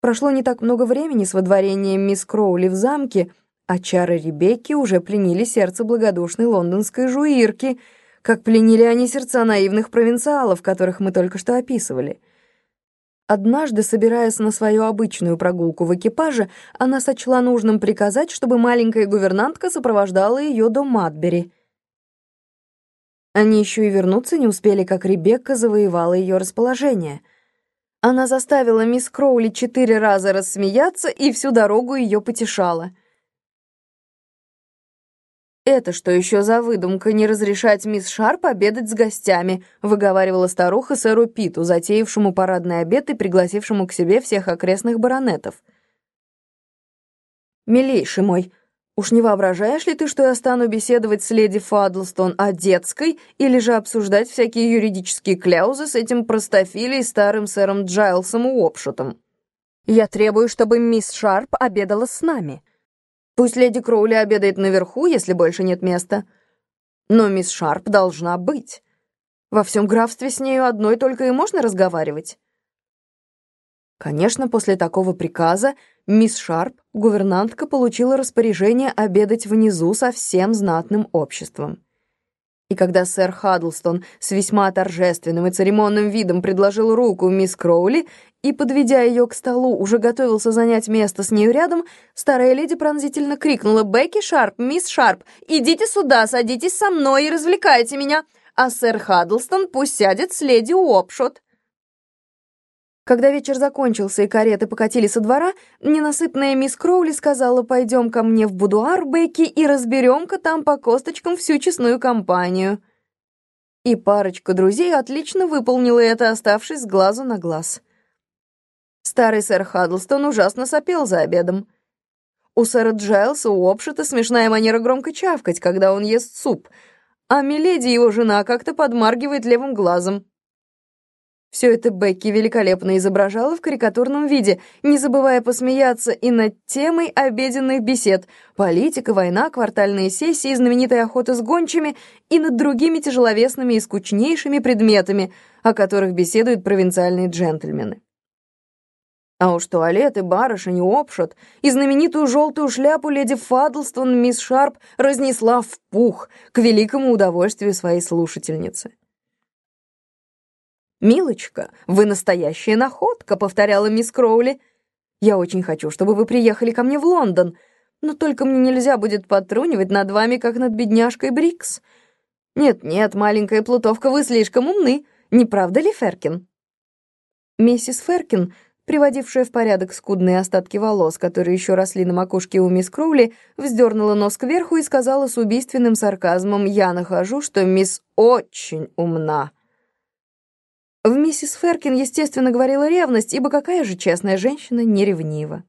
Прошло не так много времени с водворением мисс Кроули в замке, а чары Ребекки уже пленили сердце благодушной лондонской жуирки, как пленили они сердца наивных провинциалов, которых мы только что описывали. Однажды, собираясь на свою обычную прогулку в экипаже, она сочла нужным приказать, чтобы маленькая гувернантка сопровождала ее до Матбери. Они еще и вернуться не успели, как Ребекка завоевала ее расположение. Она заставила мисс Кроули четыре раза рассмеяться и всю дорогу ее потешала. «Это что еще за выдумка не разрешать мисс Шарп обедать с гостями?» выговаривала старуха сэру Питу, затеявшему парадный обед и пригласившему к себе всех окрестных баронетов. «Милейший мой, уж не воображаешь ли ты, что я стану беседовать с леди Фадлстон о детской или же обсуждать всякие юридические кляузы с этим простофилей старым сэром Джайлсом Уопшотом? Я требую, чтобы мисс Шарп обедала с нами». Пусть леди Кроули обедает наверху, если больше нет места. Но мисс Шарп должна быть. Во всем графстве с нею одной только и можно разговаривать. Конечно, после такого приказа мисс Шарп, гувернантка, получила распоряжение обедать внизу со всем знатным обществом. И когда сэр Хаддлстон с весьма торжественным и церемонным видом предложил руку мисс Кроули и, подведя ее к столу, уже готовился занять место с нею рядом, старая леди пронзительно крикнула «Бекки Шарп, мисс Шарп, идите сюда, садитесь со мной и развлекайте меня, а сэр Хаддлстон пусть сядет с леди Уопшот». Когда вечер закончился и кареты покатили со двора, ненасытная мисс Кроули сказала «Пойдем ко мне в будуар, Бекки, и разберем-ка там по косточкам всю честную компанию». И парочка друзей отлично выполнила это, оставшись с глазу на глаз. Старый сэр Хаддлстон ужасно сопел за обедом. У сэра Джайлса у Опшета смешная манера громко чавкать, когда он ест суп, а Миледи, его жена, как-то подмаргивает левым глазом. Все это Бекки великолепно изображала в карикатурном виде, не забывая посмеяться и над темой обеденных бесед политика, война, квартальные сессии, знаменитая охота с гончими и над другими тяжеловесными и скучнейшими предметами, о которых беседуют провинциальные джентльмены. А уж туалеты, барышень, обшот и знаменитую желтую шляпу леди Фаддлстон мисс Шарп разнесла в пух к великому удовольствию своей слушательницы. «Милочка, вы настоящая находка», — повторяла мисс Кроули. «Я очень хочу, чтобы вы приехали ко мне в Лондон, но только мне нельзя будет потрунивать над вами, как над бедняжкой Брикс. Нет-нет, маленькая плутовка, вы слишком умны, не правда ли, Феркин?» Миссис Феркин, приводившая в порядок скудные остатки волос, которые еще росли на макушке у мисс Кроули, вздернула нос кверху и сказала с убийственным сарказмом «Я нахожу, что мисс очень умна». В миссис Феркин, естественно, говорила ревность, ибо какая же честная женщина не ревнива.